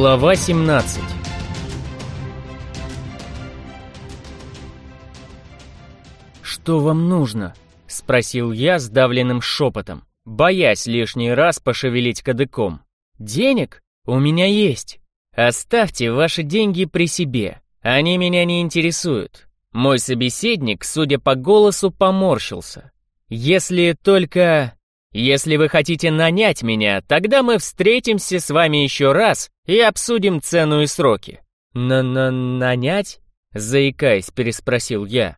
Глава 17 «Что вам нужно?» — спросил я сдавленным шепотом, боясь лишний раз пошевелить кадыком. «Денег? У меня есть. Оставьте ваши деньги при себе. Они меня не интересуют». Мой собеседник, судя по голосу, поморщился. «Если только...» Если вы хотите нанять меня, тогда мы встретимся с вами еще раз и обсудим цену и сроки». «На-на-нанять?» — заикаясь, переспросил я.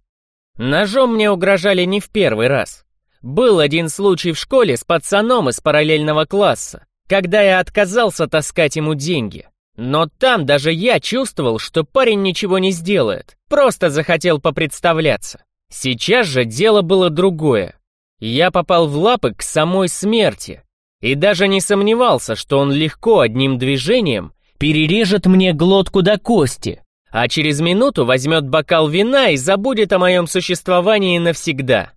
Ножом мне угрожали не в первый раз. Был один случай в школе с пацаном из параллельного класса, когда я отказался таскать ему деньги. Но там даже я чувствовал, что парень ничего не сделает, просто захотел попредставляться. Сейчас же дело было другое. Я попал в лапы к самой смерти и даже не сомневался, что он легко одним движением перережет мне глотку до кости, а через минуту возьмет бокал вина и забудет о моем существовании навсегда.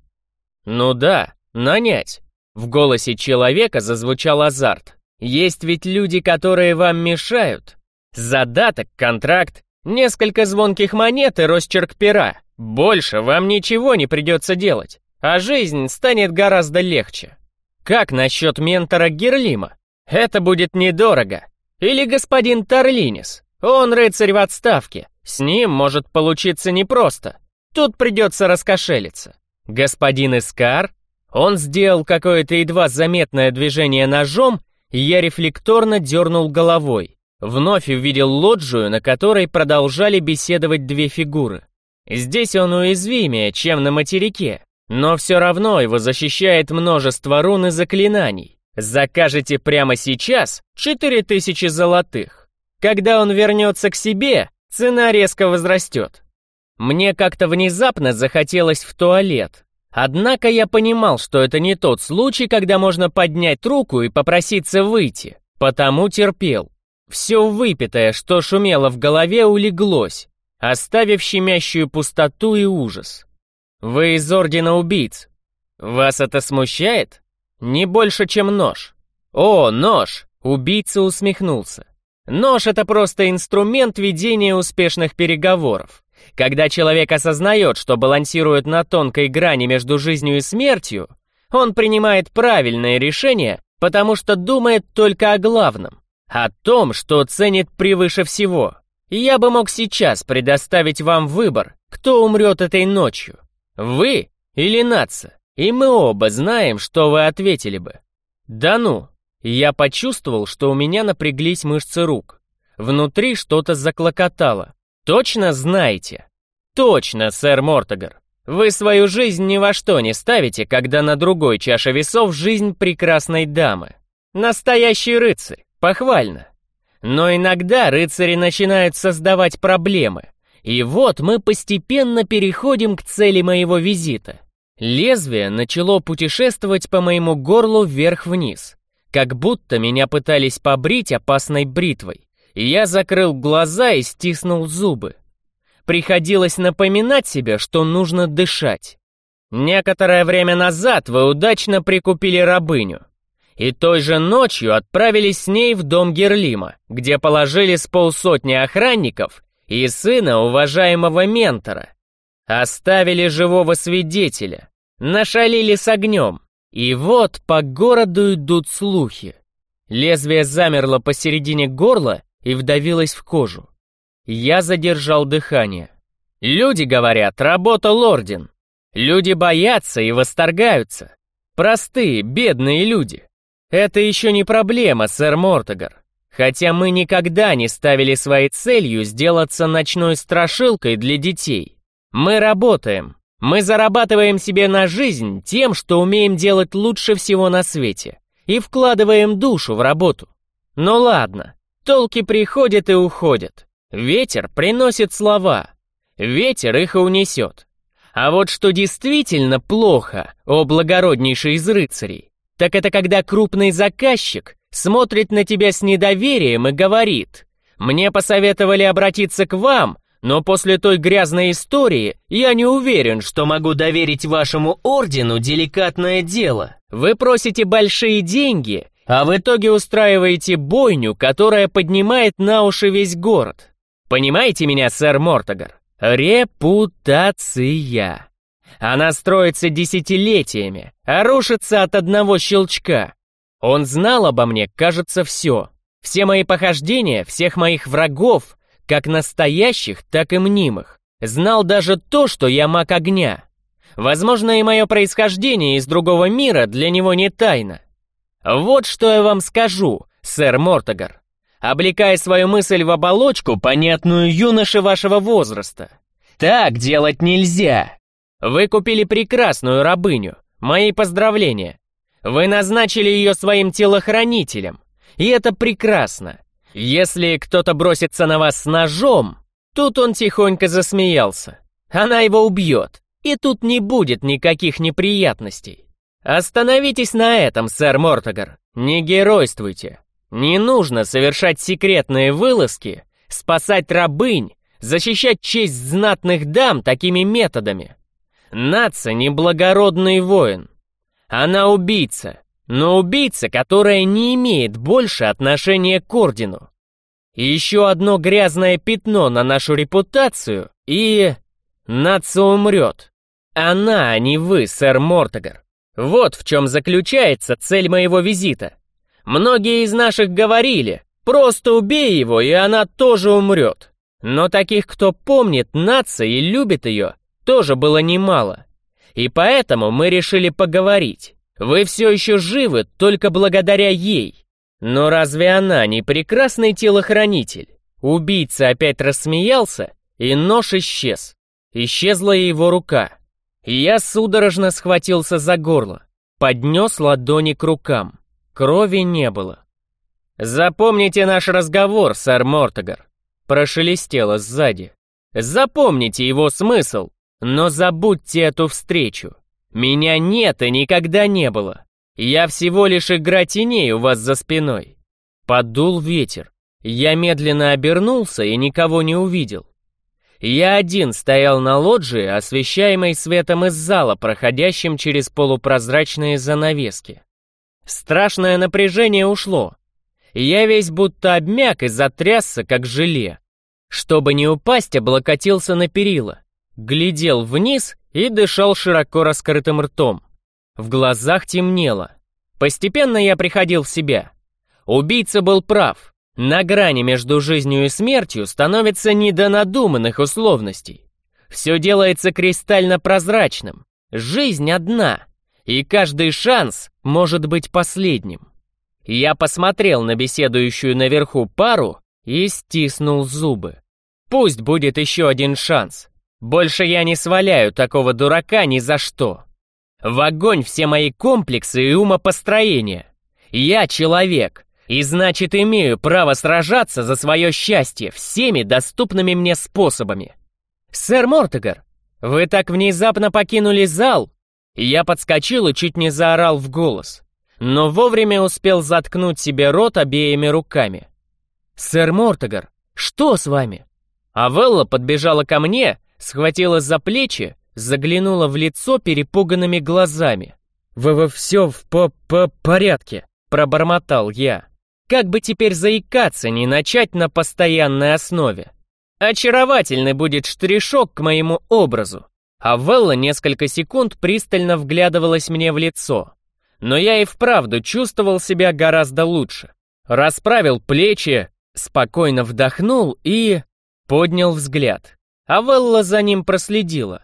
Ну да, нанять. В голосе человека зазвучал азарт. Есть ведь люди, которые вам мешают. Задаток, контракт, несколько звонких монет и росчерк пера. Больше вам ничего не придется делать а жизнь станет гораздо легче. Как насчет ментора Герлима? Это будет недорого. Или господин Тарлинис? Он рыцарь в отставке. С ним может получиться непросто. Тут придется раскошелиться. Господин Искар? Он сделал какое-то едва заметное движение ножом, и я рефлекторно дернул головой. Вновь увидел лоджию, на которой продолжали беседовать две фигуры. Здесь он уязвимее, чем на материке. Но все равно его защищает множество рун и заклинаний. Закажете прямо сейчас 4000 золотых. Когда он вернется к себе, цена резко возрастет. Мне как-то внезапно захотелось в туалет. Однако я понимал, что это не тот случай, когда можно поднять руку и попроситься выйти, потому терпел. Все выпитое, что шумело в голове, улеглось, оставив щемящую пустоту и ужас. Вы из Ордена Убийц. Вас это смущает? Не больше, чем нож. О, нож! Убийца усмехнулся. Нож — это просто инструмент ведения успешных переговоров. Когда человек осознает, что балансирует на тонкой грани между жизнью и смертью, он принимает правильное решение, потому что думает только о главном, о том, что ценит превыше всего. Я бы мог сейчас предоставить вам выбор, кто умрет этой ночью. Вы или нация? И мы оба знаем, что вы ответили бы. Да ну, я почувствовал, что у меня напряглись мышцы рук. Внутри что-то заклокотало. Точно знаете? Точно, сэр Мортогар. Вы свою жизнь ни во что не ставите, когда на другой чаше весов жизнь прекрасной дамы. Настоящий рыцарь, похвально. Но иногда рыцари начинают создавать проблемы. И вот мы постепенно переходим к цели моего визита. Лезвие начало путешествовать по моему горлу вверх-вниз, как будто меня пытались побрить опасной бритвой. Я закрыл глаза и стиснул зубы. Приходилось напоминать себе, что нужно дышать. Некоторое время назад вы удачно прикупили рабыню. И той же ночью отправились с ней в дом Герлима, где положили с полсотни охранников и сына уважаемого ментора. Оставили живого свидетеля, нашалили с огнем. И вот по городу идут слухи. Лезвие замерло посередине горла и вдавилось в кожу. Я задержал дыхание. Люди говорят, работал орден. Люди боятся и восторгаются. Простые, бедные люди. Это еще не проблема, сэр Мортогар. Хотя мы никогда не ставили своей целью сделаться ночной страшилкой для детей. Мы работаем. Мы зарабатываем себе на жизнь тем, что умеем делать лучше всего на свете. И вкладываем душу в работу. Ну ладно, толки приходят и уходят. Ветер приносит слова. Ветер их и унесет. А вот что действительно плохо, о благороднейший из рыцарей, так это когда крупный заказчик смотрит на тебя с недоверием и говорит, «Мне посоветовали обратиться к вам, но после той грязной истории я не уверен, что могу доверить вашему ордену деликатное дело. Вы просите большие деньги, А в итоге устраиваете бойню, которая поднимает на уши весь город. Понимаете меня, сэр Мортогар? Репутация. Она строится десятилетиями, а рушится от одного щелчка. Он знал обо мне, кажется, все. Все мои похождения, всех моих врагов, как настоящих, так и мнимых. Знал даже то, что я маг огня. Возможно, и мое происхождение из другого мира для него не тайна. Вот что я вам скажу, сэр Мортогар, облекая свою мысль в оболочку, понятную юноше вашего возраста. Так делать нельзя. Вы купили прекрасную рабыню. Мои поздравления. Вы назначили ее своим телохранителем. И это прекрасно. Если кто-то бросится на вас с ножом, тут он тихонько засмеялся. Она его убьет, и тут не будет никаких неприятностей. Остановитесь на этом, сэр Мортогар. Не геройствуйте. Не нужно совершать секретные вылазки, спасать рабынь, защищать честь знатных дам такими методами. Наца неблагородный воин. Она убийца, но убийца, которая не имеет больше отношения к ордену. еще одно грязное пятно на нашу репутацию, и... Наца умрет. Она, а не вы, сэр Мортогар. Вот в чем заключается цель моего визита. Многие из наших говорили, просто убей его, и она тоже умрет. Но таких, кто помнит Наца и любит ее, тоже было немало. И поэтому мы решили поговорить. Вы все еще живы только благодаря ей. Но разве она не прекрасный телохранитель? Убийца опять рассмеялся, и нож исчез. Исчезла его рука. Я судорожно схватился за горло, поднес ладони к рукам. Крови не было. «Запомните наш разговор, сэр Мортогар», — прошелестело сзади. «Запомните его смысл, но забудьте эту встречу. Меня нет и никогда не было. Я всего лишь игра теней у вас за спиной. Подул ветер. Я медленно обернулся и никого не увидел. Я один стоял на лоджии, освещаемой светом из зала, проходящим через полупрозрачные занавески. Страшное напряжение ушло. Я весь будто обмяк и затрясся, как желе. Чтобы не упасть, облокотился на перила. Глядел вниз и дышал широко раскрытым ртом. В глазах темнело. Постепенно я приходил в себя. Убийца был прав. На грани между жизнью и смертью становится не до надуманных условностей. Все делается кристально прозрачным. Жизнь одна, и каждый шанс может быть последним. Я посмотрел на беседующую наверху пару и стиснул зубы. Пусть будет еще один шанс. Больше я не сваляю такого дурака ни за что. В огонь все мои комплексы и умопостроения. Я человек, и значит имею право сражаться за свое счастье всеми доступными мне способами. Сэр Мортегар, вы так внезапно покинули зал? Я подскочил и чуть не заорал в голос, но вовремя успел заткнуть себе рот обеими руками. «Сэр Мортегар, что с вами?» Авелла подбежала ко мне схватила за плечи, заглянула в лицо перепуганными глазами. «Вы, вы все в по по порядке», — пробормотал я. «Как бы теперь заикаться, не начать на постоянной основе? Очаровательный будет штришок к моему образу». А Велла несколько секунд пристально вглядывалась мне в лицо. Но я и вправду чувствовал себя гораздо лучше. Расправил плечи, спокойно вдохнул и... поднял взгляд. Авелла за ним проследила.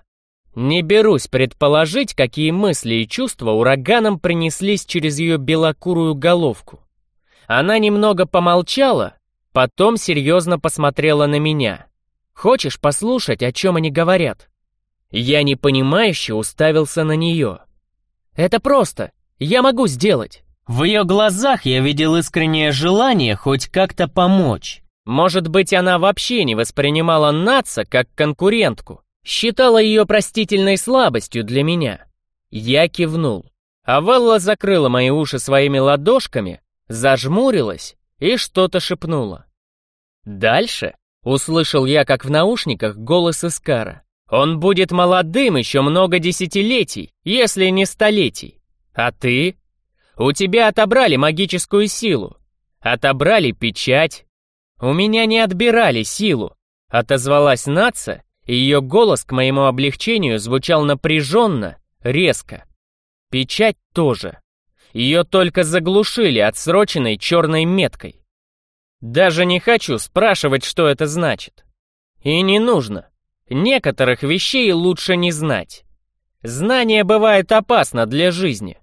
Не берусь предположить, какие мысли и чувства ураганом принеслись через ее белокурую головку. Она немного помолчала, потом серьезно посмотрела на меня. «Хочешь послушать, о чем они говорят?» Я непонимающе уставился на нее. «Это просто. Я могу сделать». В ее глазах я видел искреннее желание хоть как-то помочь. Может быть, она вообще не воспринимала Наца как конкурентку, считала ее простительной слабостью для меня. Я кивнул. Авелла закрыла мои уши своими ладошками, зажмурилась и что-то шепнула. Дальше услышал я, как в наушниках, голос Искара. Он будет молодым еще много десятилетий, если не столетий. А ты? У тебя отобрали магическую силу. Отобрали печать. У меня не отбирали силу. Отозвалась Наца, и ее голос к моему облегчению звучал напряженно, резко. Печать тоже. Ее только заглушили отсроченной черной меткой. Даже не хочу спрашивать, что это значит. И не нужно. Некоторых вещей лучше не знать. Знание бывает опасно для жизни.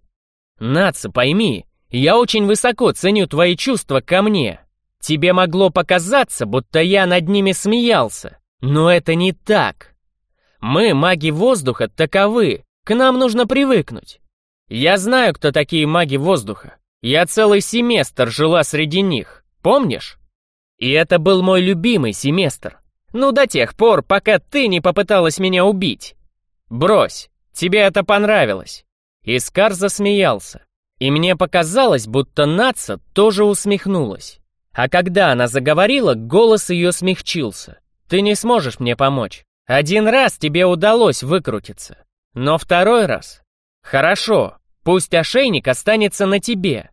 Наца, пойми, я очень высоко ценю твои чувства ко мне. Тебе могло показаться, будто я над ними смеялся, но это не так. Мы, маги воздуха, таковы, к нам нужно привыкнуть. Я знаю, кто такие маги воздуха. Я целый семестр жила среди них, помнишь? И это был мой любимый семестр. Ну, до тех пор, пока ты не попыталась меня убить. Брось, тебе это понравилось. Искар засмеялся. И мне показалось, будто Наца тоже усмехнулась. А когда она заговорила, голос ее смягчился. Ты не сможешь мне помочь. Один раз тебе удалось выкрутиться. Но второй раз... Хорошо, пусть ошейник останется на тебе.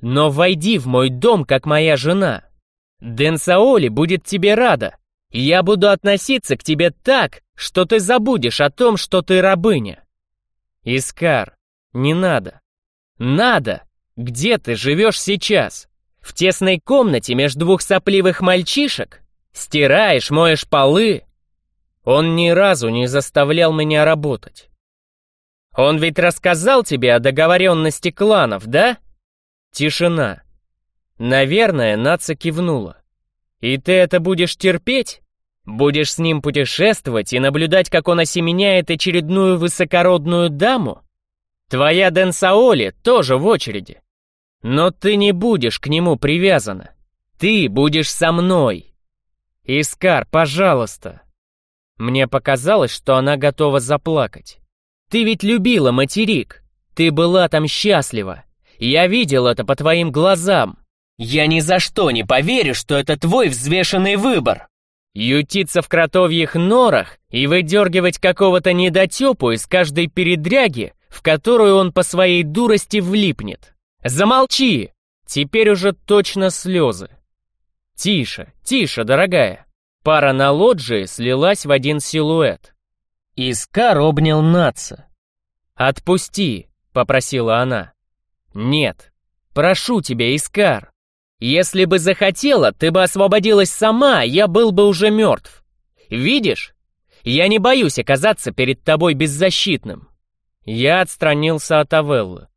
Но войди в мой дом, как моя жена. Денсаоли будет тебе рада. Я буду относиться к тебе так, что ты забудешь о том, что ты рабыня. Искар, не надо. Надо! Где ты живешь сейчас? В тесной комнате между двух сопливых мальчишек? Стираешь, моешь полы? Он ни разу не заставлял меня работать. Он ведь рассказал тебе о договоренности кланов, да? Тишина. Наверное, Наца кивнула. И ты это будешь терпеть? Будешь с ним путешествовать и наблюдать, как он осеменяет очередную высокородную даму? Твоя Денсаоли тоже в очереди. Но ты не будешь к нему привязана. Ты будешь со мной. Искар, пожалуйста. Мне показалось, что она готова заплакать. Ты ведь любила материк. Ты была там счастлива. Я видел это по твоим глазам. Я ни за что не поверю, что это твой взвешенный выбор. Ютиться в кротовьих норах и выдергивать какого-то недотепу из каждой передряги в которую он по своей дурости влипнет. Замолчи! Теперь уже точно слезы. Тише, тише, дорогая. Пара на лоджии слилась в один силуэт. Искар обнял Наца. «Отпусти», — попросила она. «Нет, прошу тебя, Искар. Если бы захотела, ты бы освободилась сама, я был бы уже мертв. Видишь? Я не боюсь оказаться перед тобой беззащитным. Я отстранился от Авеллы.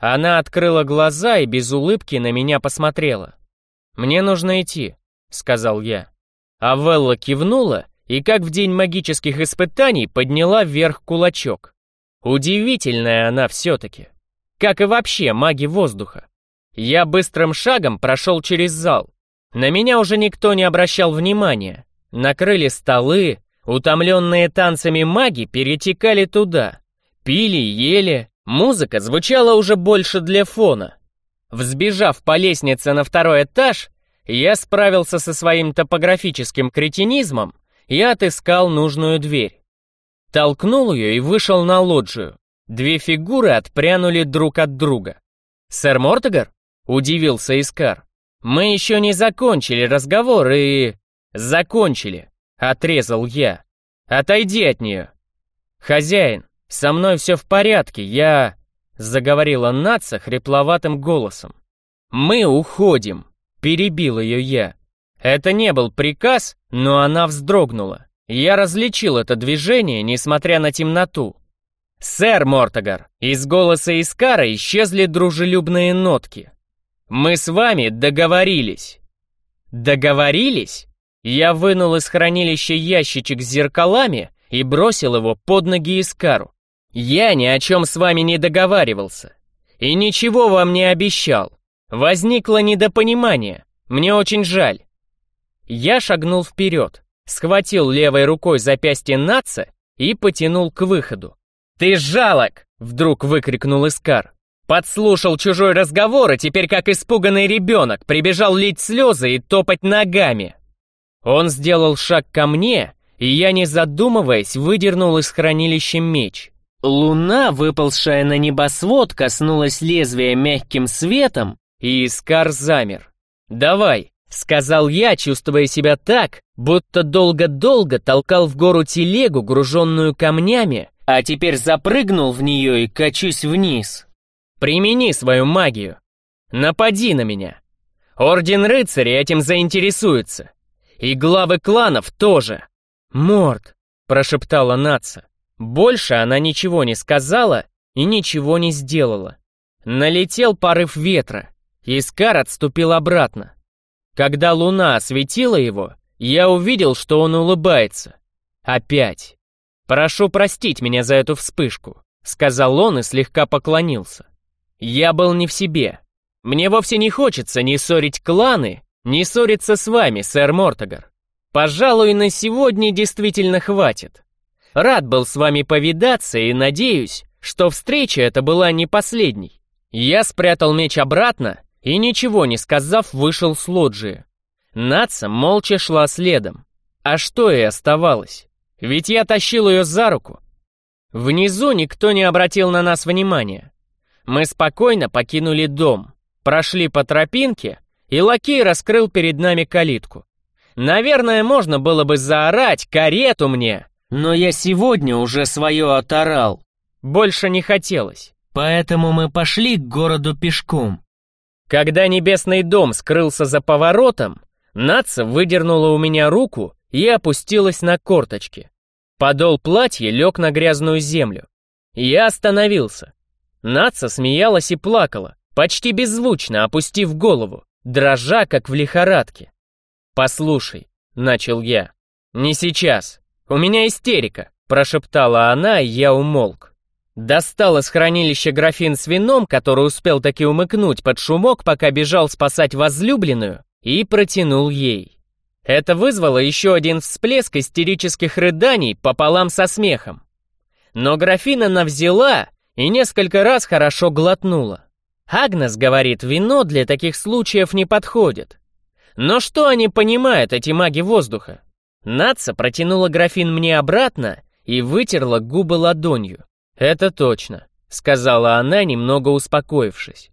Она открыла глаза и без улыбки на меня посмотрела. «Мне нужно идти», — сказал я. Авелла кивнула и, как в день магических испытаний, подняла вверх кулачок. Удивительная она все-таки. Как и вообще маги воздуха. Я быстрым шагом прошел через зал. На меня уже никто не обращал внимания. Накрыли столы, утомленные танцами маги перетекали туда. Пили, ели, музыка звучала уже больше для фона. Взбежав по лестнице на второй этаж, я справился со своим топографическим кретинизмом и отыскал нужную дверь. Толкнул ее и вышел на лоджию. Две фигуры отпрянули друг от друга. «Сэр Мортогар?» — удивился Искар. «Мы еще не закончили разговор и...» «Закончили», — отрезал я. «Отойди от нее». «Хозяин, «Со мной все в порядке, я...» — заговорила Наца хрипловатым голосом. «Мы уходим», — перебил ее я. Это не был приказ, но она вздрогнула. Я различил это движение, несмотря на темноту. «Сэр Мортогар!» Из голоса Искара исчезли дружелюбные нотки. «Мы с вами договорились». «Договорились?» Я вынул из хранилища ящичек с зеркалами и бросил его под ноги Искару. Я ни о чем с вами не договаривался. И ничего вам не обещал. Возникло недопонимание. Мне очень жаль. Я шагнул вперед, схватил левой рукой запястье Наца и потянул к выходу. «Ты жалок!» — вдруг выкрикнул Искар. Подслушал чужой разговор и теперь как испуганный ребенок прибежал лить слезы и топать ногами. Он сделал шаг ко мне, и я, не задумываясь, выдернул из хранилища меч. Луна, выползшая на небосвод, коснулась лезвия мягким светом, и Искар замер. «Давай», — сказал я, чувствуя себя так, будто долго-долго толкал в гору телегу, груженную камнями, а теперь запрыгнул в нее и качусь вниз. «Примени свою магию. Напади на меня. Орден рыцарей этим заинтересуется. И главы кланов тоже». «Морд», — прошептала Наца. Больше она ничего не сказала и ничего не сделала. Налетел порыв ветра, Искар отступил обратно. Когда луна осветила его, я увидел, что он улыбается. Опять. «Прошу простить меня за эту вспышку», — сказал он и слегка поклонился. «Я был не в себе. Мне вовсе не хочется ни ссорить кланы, ни ссориться с вами, сэр Мортогар. Пожалуй, на сегодня действительно хватит. Рад был с вами повидаться и надеюсь, что встреча эта была не последней. Я спрятал меч обратно и, ничего не сказав, вышел с лоджии. Наца молча шла следом. А что и оставалось? Ведь я тащил ее за руку. Внизу никто не обратил на нас внимания. Мы спокойно покинули дом, прошли по тропинке, и лакей раскрыл перед нами калитку. Наверное, можно было бы заорать «карету мне!» Но я сегодня уже свое оторал. Больше не хотелось. Поэтому мы пошли к городу пешком. Когда небесный дом скрылся за поворотом, Наца выдернула у меня руку и опустилась на корточки. Подол платья лег на грязную землю. Я остановился. Наца смеялась и плакала, почти беззвучно опустив голову, дрожа, как в лихорадке. «Послушай», — начал я, — «не сейчас. «У меня истерика», — прошептала она, и я умолк. Достал из хранилища графин с вином, который успел таки умыкнуть под шумок, пока бежал спасать возлюбленную, и протянул ей. Это вызвало еще один всплеск истерических рыданий пополам со смехом. Но графин она взяла и несколько раз хорошо глотнула. Агнес говорит, вино для таких случаев не подходит. Но что они понимают, эти маги воздуха? Наца протянула графин мне обратно и вытерла губы ладонью. «Это точно», — сказала она, немного успокоившись.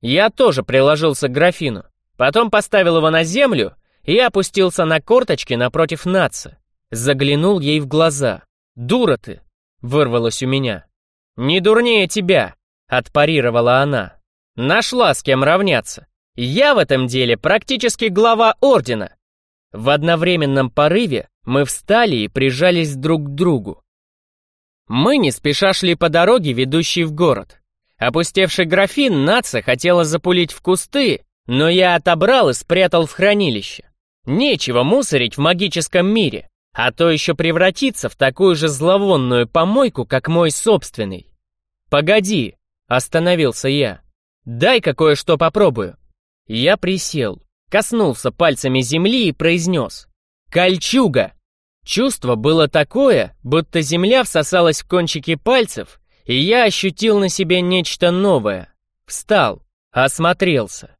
Я тоже приложился к графину, потом поставил его на землю и опустился на корточки напротив Наца. Заглянул ей в глаза. «Дура ты!» — вырвалось у меня. «Не дурнее тебя!» — отпарировала она. «Нашла с кем равняться. Я в этом деле практически глава ордена, в одновременном порыве мы встали и прижались друг к другу. Мы не спеша шли по дороге, ведущей в город. Опустевший графин Наца хотела запулить в кусты, но я отобрал и спрятал в хранилище. Нечего мусорить в магическом мире, а то еще превратиться в такую же зловонную помойку, как мой собственный. «Погоди», — остановился я. «Дай-ка кое-что попробую». Я присел, коснулся пальцами земли и произнес «Кольчуга!». Чувство было такое, будто земля всосалась в кончики пальцев, и я ощутил на себе нечто новое. Встал, осмотрелся.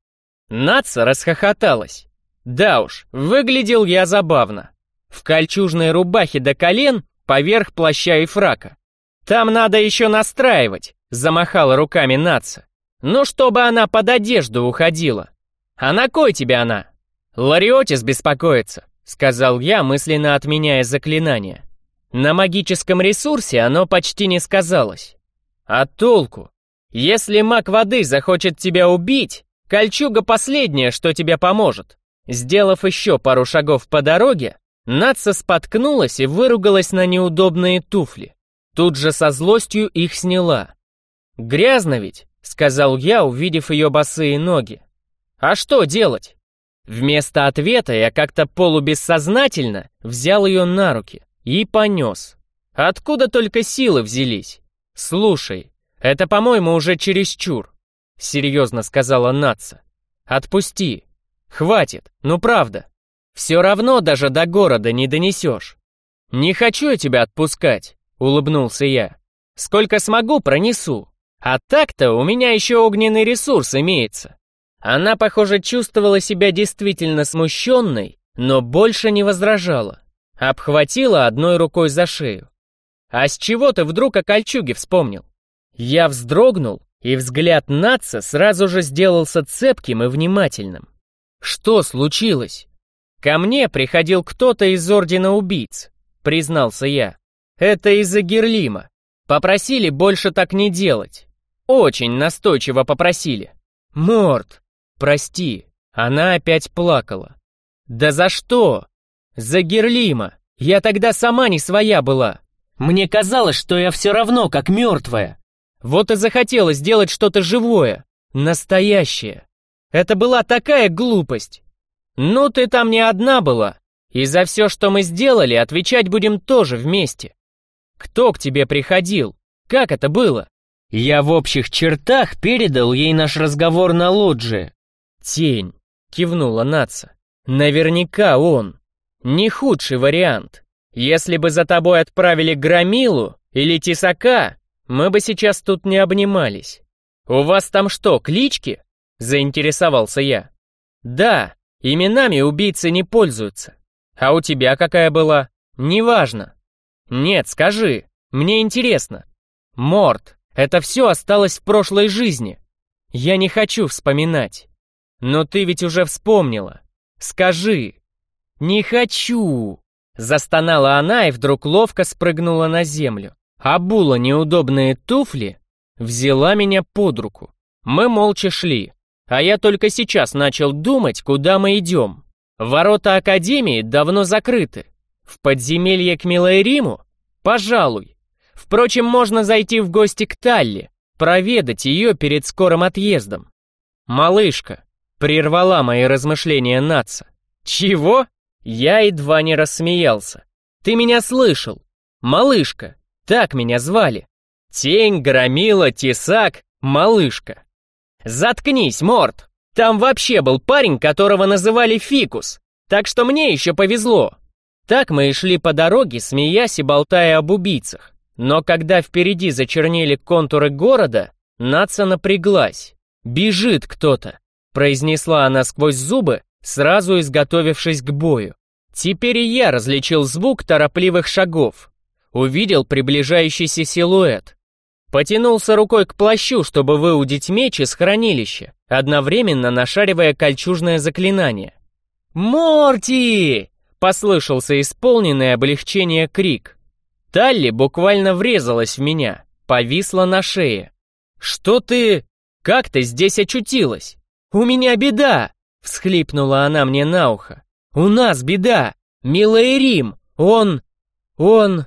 Наца расхохоталась. Да уж, выглядел я забавно. В кольчужной рубахе до колен, поверх плаща и фрака. Там надо еще настраивать, замахала руками Наца. Ну, чтобы она под одежду уходила. «А на кой тебе она?» «Лариотис беспокоится», — сказал я, мысленно отменяя заклинание. На магическом ресурсе оно почти не сказалось. А толку? Если маг воды захочет тебя убить, кольчуга последняя, что тебе поможет. Сделав еще пару шагов по дороге, Натса споткнулась и выругалась на неудобные туфли. Тут же со злостью их сняла. «Грязно ведь», — сказал я, увидев ее босые ноги. А что делать? Вместо ответа я как-то полубессознательно взял ее на руки и понес. Откуда только силы взялись? Слушай, это, по-моему, уже чересчур, серьезно сказала Натса. Отпусти. Хватит, ну правда. Все равно даже до города не донесешь. Не хочу я тебя отпускать, улыбнулся я. Сколько смогу, пронесу. А так-то у меня еще огненный ресурс имеется. Она, похоже, чувствовала себя действительно смущенной, но больше не возражала. Обхватила одной рукой за шею. А с чего ты вдруг о кольчуге вспомнил? Я вздрогнул, и взгляд Натса сразу же сделался цепким и внимательным. Что случилось? Ко мне приходил кто-то из Ордена Убийц, признался я. Это из-за Герлима. Попросили больше так не делать. Очень настойчиво попросили. Морд, прости, она опять плакала. Да за что? За Герлима. Я тогда сама не своя была. Мне казалось, что я все равно как мертвая. Вот и захотелось сделать что-то живое, настоящее. Это была такая глупость. Ну, ты там не одна была. И за все, что мы сделали, отвечать будем тоже вместе. Кто к тебе приходил? Как это было? Я в общих чертах передал ей наш разговор на лоджии. Тень, кивнула Наца. Наверняка он. Не худший вариант. Если бы за тобой отправили Громилу или Тесака, мы бы сейчас тут не обнимались. У вас там что, клички? Заинтересовался я. Да, именами убийцы не пользуются. А у тебя какая была? Неважно. Нет, скажи, мне интересно. Морт, это все осталось в прошлой жизни. Я не хочу вспоминать. Но ты ведь уже вспомнила. Скажи. Не хочу. Застонала она и вдруг ловко спрыгнула на землю. Обула неудобные туфли, взяла меня под руку. Мы молча шли, а я только сейчас начал думать, куда мы идем. Ворота Академии давно закрыты. В подземелье к Милайриму? Пожалуй. Впрочем, можно зайти в гости к Талли, проведать ее перед скорым отъездом. «Малышка», — прервала мои размышления Наца. «Чего?» Я едва не рассмеялся. «Ты меня слышал? Малышка, так меня звали. Тень, громила, тесак, малышка. Заткнись, Морд. Там вообще был парень, которого называли Фикус. Так что мне еще повезло. Так мы и шли по дороге, смеясь и болтая об убийцах. Но когда впереди зачернели контуры города, Наца напряглась. «Бежит кто-то», — произнесла она сквозь зубы, сразу изготовившись к бою. Теперь и я различил звук торопливых шагов увидел приближающийся силуэт. Потянулся рукой к плащу, чтобы выудить меч из хранилища, одновременно нашаривая кольчужное заклинание. «Морти!» — послышался исполненный облегчение крик. Талли буквально врезалась в меня, повисла на шее. «Что ты... Как ты здесь очутилась? У меня беда!» — всхлипнула она мне на ухо. «У нас беда! Милый Рим! Он... он...»